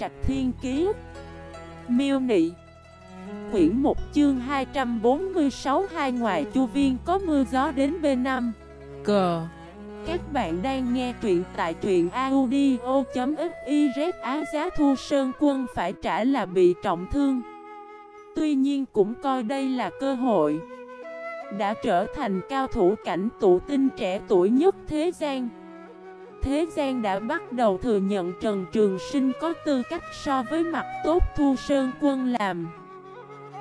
Trạch Thiên Kiế Miêu Nị. Quyển 1 chương 246 hai ngoài chu viên có mưa gió đến B5 Cờ Các bạn đang nghe truyện tại truyện audio.xyz Á giá thu sơn quân phải trả là bị trọng thương. Tuy nhiên cũng coi đây là cơ hội. Đã trở thành cao thủ cảnh tụ tinh trẻ tuổi nhất thế gian thế gian đã bắt đầu thừa nhận Trần Trường Sinh có tư cách so với mặt tốt Thu Sơn Quân làm.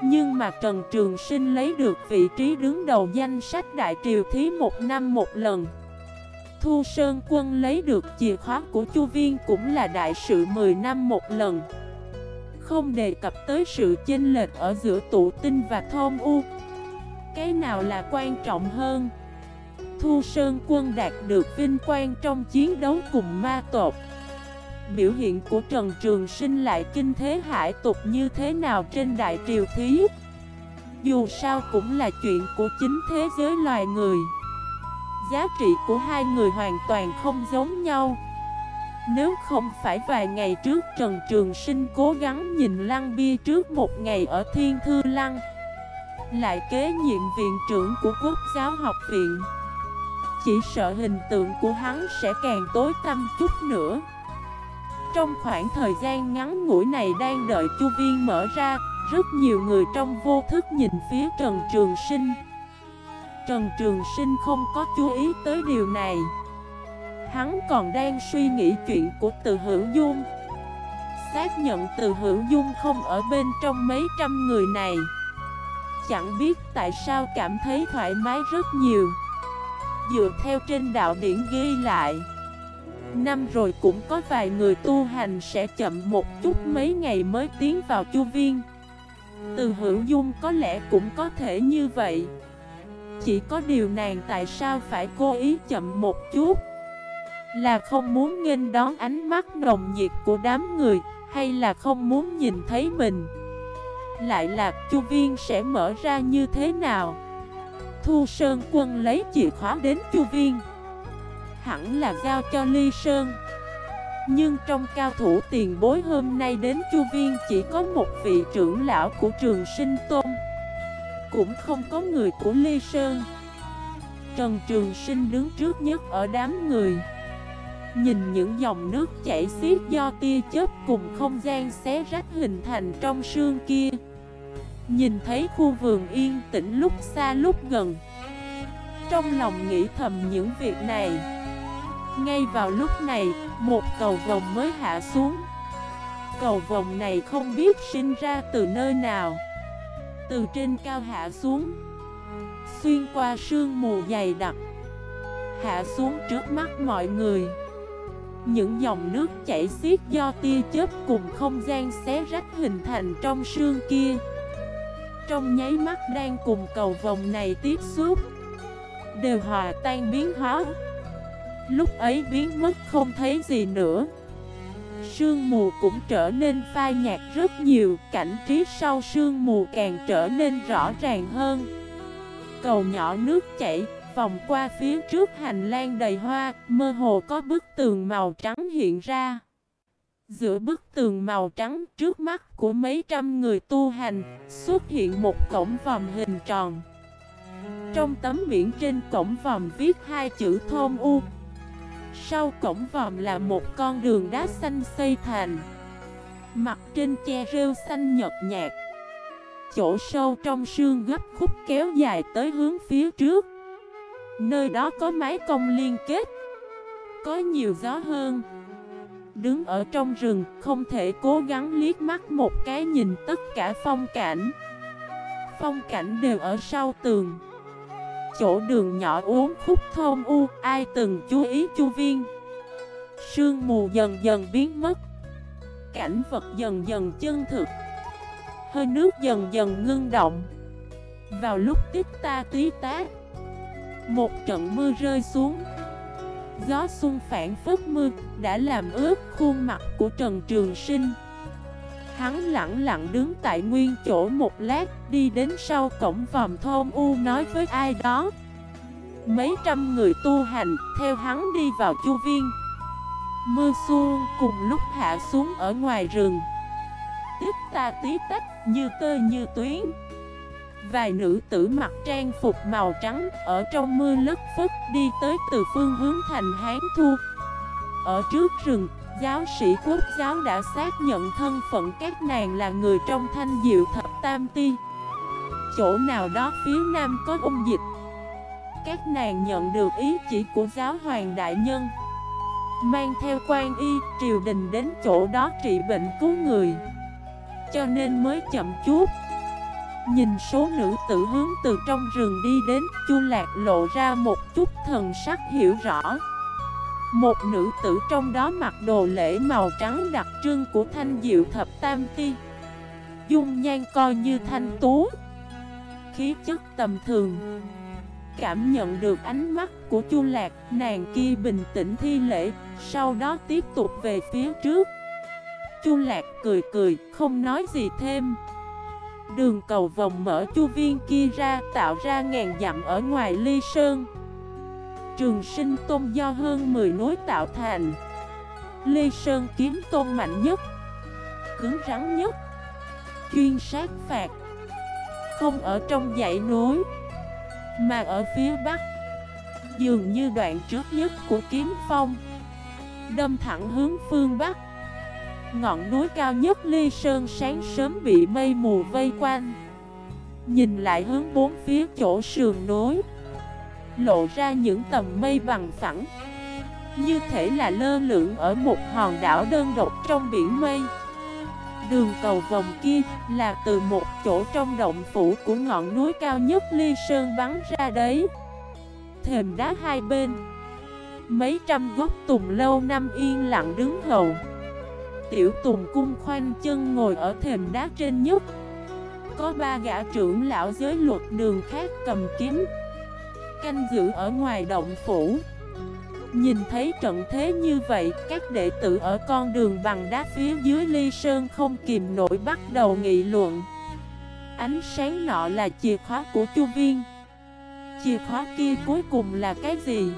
Nhưng mà Trần Trường Sinh lấy được vị trí đứng đầu danh sách Đại Triều Thí một năm một lần. Thu Sơn Quân lấy được chìa khóa của Chu Viên cũng là đại sự 10 năm một lần. Không đề cập tới sự chênh lệch ở giữa tụ tinh và thôn u. Cái nào là quan trọng hơn? Thu Sơn quân đạt được vinh quang trong chiến đấu cùng ma tộc. Biểu hiện của Trần Trường Sinh lại kinh thế hải tục như thế nào trên đại triều thí? Dù sao cũng là chuyện của chính thế giới loài người. Giá trị của hai người hoàn toàn không giống nhau. Nếu không phải vài ngày trước Trần Trường Sinh cố gắng nhìn lăng bia trước một ngày ở Thiên Thư Lăng, Lại kế nhiệm viện trưởng của Quốc giáo học viện chỉ sợ hình tượng của hắn sẽ càng tối tăm chút nữa. Trong khoảng thời gian ngắn ngủi này đang đợi chu viên mở ra, Rất nhiều người trong vô thức nhìn phía Trần Trường Sinh. Trần Trường Sinh không có chú ý tới điều này. Hắn còn đang suy nghĩ chuyện của từ hữu dung. Xác nhận từ hữu dung không ở bên trong mấy trăm người này. Chẳng biết tại sao cảm thấy thoải mái rất nhiều. Dựa theo trên đạo điển ghi lại. Năm rồi cũng có vài người tu hành sẽ chậm một chút mấy ngày mới tiến vào chu viên. Từ hữu dung có lẽ cũng có thể như vậy. Chỉ có điều nàng tại sao phải cố ý chậm một chút? Là không muốn nghênh đón ánh mắt nồng nhiệt của đám người, Hay là không muốn nhìn thấy mình? Lại là chu viên sẽ mở ra như thế nào? Thu Sơn quân lấy chìa khóa đến Chu Viên. Hẳn là giao cho Ly Sơn. Nhưng trong cao thủ tiền bối hôm nay đến Chu Viên chỉ có một vị trưởng lão của trường sinh tôn. Cũng không có người của Ly Sơn. Trần Trường Sinh đứng trước nhất ở đám người. Nhìn những dòng nước chảy xiết do tia chớp cùng không gian xé rách hình thành trong sương kia. Nhìn thấy khu vườn yên tĩnh lúc xa lúc gần. Trong lòng nghĩ thầm những việc này. Ngay vào lúc này, một cầu vòng mới hạ xuống. Cầu vòng này không biết sinh ra từ nơi nào. Từ trên cao hạ xuống. Xuyên qua sương mù dày đặc. Hạ xuống trước mắt mọi người. Những dòng nước chảy xiết do tia chớp cùng không gian xé rách hình thành trong sương kia trong nháy mắt đang cùng cầu vòng này tiếp xúc. Đều hòa tan biến hóa. Lúc ấy biến mất không thấy gì nữa. Sương mù cũng trở nên phai nhạt rất nhiều, Cảnh trí sau sương mù càng trở nên rõ ràng hơn. Cầu nhỏ nước chảy Vòng qua phía trước hành lang đầy hoa, Mơ hồ có bức tường màu trắng hiện ra. Giữa bức tường màu trắng trước mắt của mấy trăm người tu hành, xuất hiện một cổng vòm hình tròn. Trong tấm biển trên cổng vòm viết hai chữ thôn u. Sau cổng vòm là một con đường đá xanh xây thành. Mặt trên che rêu xanh nhật nhạt. Chỗ sâu trong sương gấp khúc kéo dài tới hướng phía trước. Nơi đó có mái cong liên kết. Có nhiều gió hơn. Đứng ở trong rừng, không thể cố gắng liếc mắt một cái nhìn tất cả phong cảnh. Phong cảnh đều ở sau tường. Chỗ đường nhỏ uống khúc thơm u, Ai từng chú ý chu viên. Sương mù dần dần biến mất. Cảnh vật dần dần chân thực. Hơi nước dần dần ngưng động. Vào lúc tích ta tí tác Một trận mưa rơi xuống. Gió xuân phản phất mưa đã làm ướt khuôn mặt của Trần Trường Sinh. Hắn lặng lặng đứng tại nguyên chỗ một lát, Đi đến sau cổng vòm thôn U nói với ai đó. Mấy trăm người tu hành, theo hắn đi vào chu viên. Mưa xuông cùng lúc hạ xuống ở ngoài rừng. Tiếp ta tí tách, như tơ như tuyến. Vài nữ tử mặc trang phục màu trắng Ở trong mưa lất phất đi tới từ phương hướng thành Hán Thu. Ở trước rừng Giáo sĩ quốc giáo đã xác nhận thân phận các nàng là người trong thanh diệu thập tam ti. Chỗ nào đó phía nam có ung dịch. Các nàng nhận được ý chỉ của giáo hoàng đại nhân Mang theo quan y, triều đình đến chỗ đó trị bệnh cứu người. Cho nên mới chậm chút Nhìn số nữ tử hướng từ trong rừng đi đến, Chu Lạc lộ ra một chút thần sắc hiểu rõ. Một nữ tử trong đó mặc đồ lễ màu trắng đặc trưng của thanh diệu thập tam ti. Dung nhan coi như thanh tú. Khí chất tầm thường. Cảm nhận được ánh mắt của Chu Lạc, Nàng kia bình tĩnh thi lễ, Sau đó tiếp tục về phía trước. Chu Lạc cười cười, Không nói gì thêm. Đường cầu vòng mở chu viên kia ra, Tạo ra ngàn dặm ở ngoài ly sơn. Trường sinh tôn do hơn 10 núi tạo thành. Ly sơn kiếm tôn mạnh nhất, Cứng rắn nhất, Chuyên sát phạt. Không ở trong dãy núi, Mà ở phía bắc. Dường như đoạn trước nhất của kiếm phong. Đâm thẳng hướng phương bắc. Ngọn núi cao nhất Ly Sơn sáng sớm bị mây mù vây quanh. Nhìn lại hướng bốn phía chỗ sườn núi, Lộ ra những tầm mây bằng phẳng, Như thể là lơ lửng ở một hòn đảo đơn độc trong biển mây. Đường cầu vòng kia là từ một chỗ trong động phủ của ngọn núi cao nhất Ly Sơn bắn ra đấy. Thềm đá hai bên, Mấy trăm gốc tùng lâu năm yên lặng đứng hầu. Tiểu Tùng cung khoanh chân ngồi ở thềm đá trên nhất. Có ba gã trưởng lão giới luật đường khác cầm kiếm, Canh giữ ở ngoài động phủ. Nhìn thấy trận thế như vậy, Các đệ tử ở con đường bằng đá phía dưới ly sơn không kìm nổi bắt đầu nghị luận. Ánh sáng nọ là chìa khóa của chu viên. Chìa khóa kia cuối cùng là cái gì?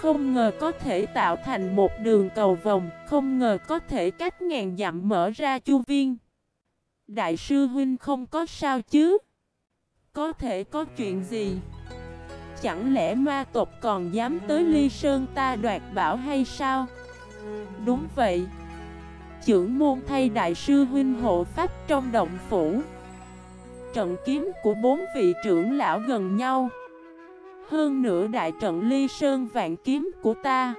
Không ngờ có thể tạo thành một đường cầu vòng, không ngờ có thể cách ngàn dặm mở ra chu viên. Đại sư huynh không có sao chứ? Có thể có chuyện gì? Chẳng lẽ ma tộc còn dám tới ly sơn ta đoạt bảo hay sao? Đúng vậy. Chưởng môn thay đại sư huynh hộ pháp trong động phủ. Trận kiếm của bốn vị trưởng lão gần nhau. Hơn nữa đại trận ly sơn vạn kiếm của ta.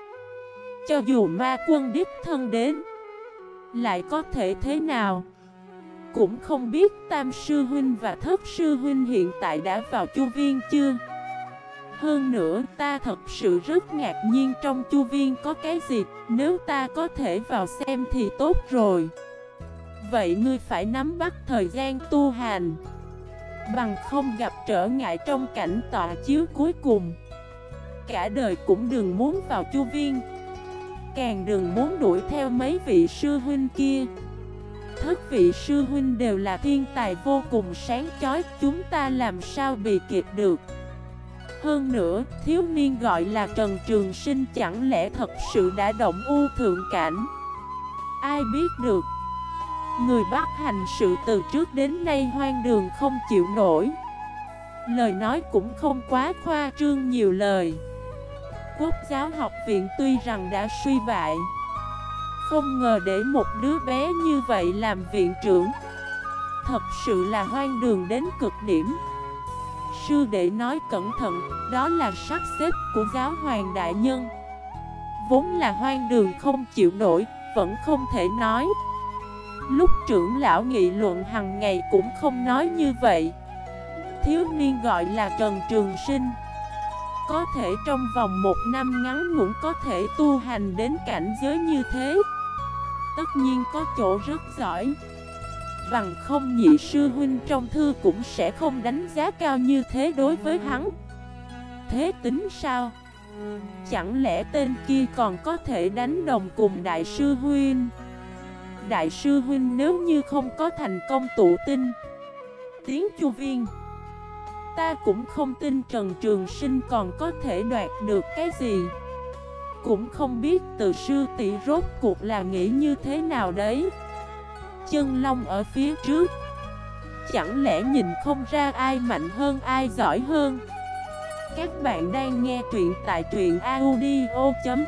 Cho dù ma quân đích thân đến, Lại có thể thế nào? Cũng không biết tam sư huynh và thất sư huynh hiện tại đã vào chu viên chưa? Hơn nữa, ta thật sự rất ngạc nhiên trong chu viên có cái gì, Nếu ta có thể vào xem thì tốt rồi. Vậy ngươi phải nắm bắt thời gian tu hành. Bằng không gặp trở ngại trong cảnh tọa chiếu cuối cùng. Cả đời cũng đừng muốn vào chu viên. Càng đừng muốn đuổi theo mấy vị sư huynh kia. Thất vị sư huynh đều là thiên tài vô cùng sáng chói Chúng ta làm sao bị kịp được? Hơn nữa, thiếu niên gọi là Trần Trường Sinh chẳng lẽ thật sự đã động u thượng cảnh? Ai biết được? Người bắt hành sự từ trước đến nay hoang đường không chịu nổi. Lời nói cũng không quá khoa trương nhiều lời. Quốc giáo học viện tuy rằng đã suy bại Không ngờ để một đứa bé như vậy làm viện trưởng Thật sự là hoang đường đến cực điểm. Sư đệ nói cẩn thận, đó là sắp xếp của giáo hoàng đại nhân. Vốn là hoang đường không chịu nổi, vẫn không thể nói trưởng lão nghị luận hàng ngày cũng không nói như vậy. Thiếu niên gọi là Trần Trường Sinh. Có thể trong vòng một năm ngắn ngủn có thể tu hành đến cảnh giới như thế. Tất nhiên có chỗ rất giỏi. Bằng không nhị sư huynh trong thư cũng sẽ không đánh giá cao như thế đối với hắn. Thế tính sao? Chẳng lẽ tên kia còn có thể đánh đồng cùng đại sư huynh? Đại sư huynh nếu như không có thành công tụ tinh Tiếng chu viên. Ta cũng không tin Trần Trường Sinh còn có thể đoạt được cái gì. Cũng không biết từ sư tỷ rốt cuộc là nghĩ như thế nào đấy. Chân long ở phía trước. Chẳng lẽ nhìn không ra ai mạnh hơn ai giỏi hơn? Các bạn đang nghe truyện tại truyện audio.fif